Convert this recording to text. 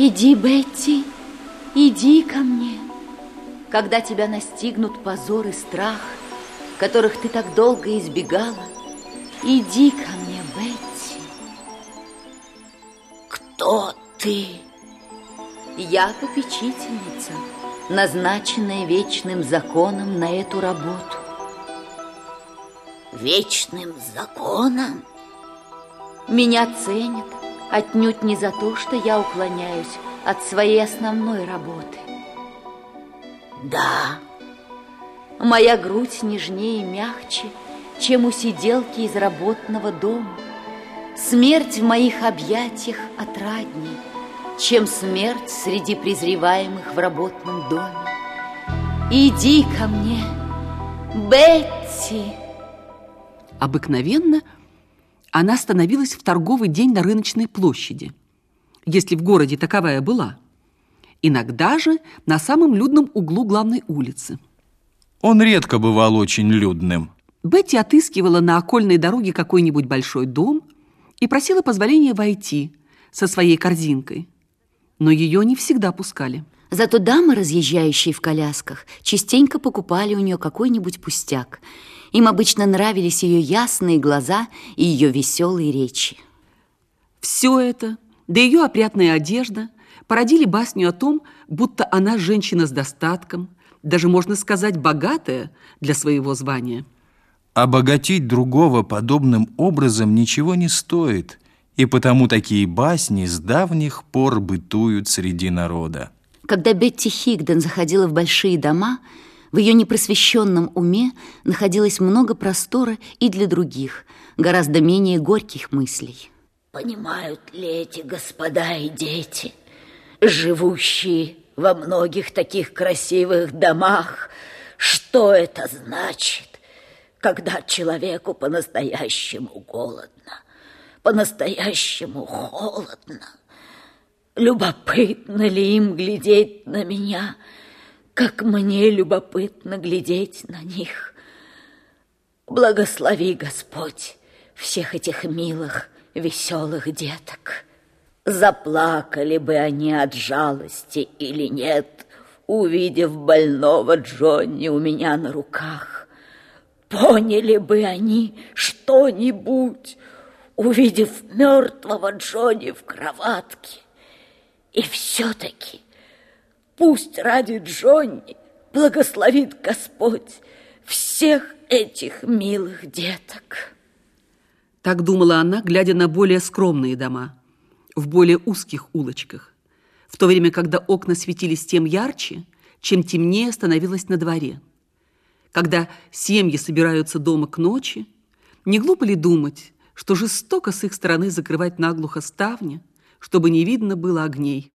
Иди, Бетти, иди ко мне. Когда тебя настигнут позор и страх, которых ты так долго избегала, иди ко мне, Бетти. Кто ты? Я попечительница, назначенная вечным законом на эту работу. Вечным законом? Меня ценят отнюдь не за то, что я уклоняюсь от своей основной работы. Да. Моя грудь нежнее и мягче, чем у сиделки из работного дома. Смерть в моих объятиях отрадней, чем смерть среди презреваемых в работном доме. Иди ко мне, Бетти. Обыкновенно она становилась в торговый день на рыночной площади, если в городе таковая была. Иногда же на самом людном углу главной улицы. Он редко бывал очень людным. Бетти отыскивала на окольной дороге какой-нибудь большой дом и просила позволения войти со своей корзинкой. Но ее не всегда пускали. Зато дамы, разъезжающие в колясках, частенько покупали у нее какой-нибудь пустяк. Им обычно нравились ее ясные глаза и ее веселые речи. Все это, да ее опрятная одежда, породили басню о том, будто она женщина с достатком, даже, можно сказать, богатая для своего звания. Обогатить другого подобным образом ничего не стоит, и потому такие басни с давних пор бытуют среди народа. Когда Бетти Хигден заходила в большие дома, в ее непросвещенном уме находилось много простора и для других, гораздо менее горьких мыслей. Понимают ли эти господа и дети, живущие во многих таких красивых домах, что это значит, когда человеку по-настоящему голодно, по-настоящему холодно? Любопытно ли им глядеть на меня, как мне любопытно глядеть на них? Благослови, Господь, всех этих милых, веселых деток. Заплакали бы они от жалости или нет, увидев больного Джонни у меня на руках. Поняли бы они что-нибудь, увидев мертвого Джонни в кроватке. И все-таки пусть ради Джонни благословит Господь всех этих милых деток. Так думала она, глядя на более скромные дома, в более узких улочках, в то время, когда окна светились тем ярче, чем темнее становилось на дворе. Когда семьи собираются дома к ночи, не глупо ли думать, что жестоко с их стороны закрывать наглухо ставни, чтобы не видно было огней.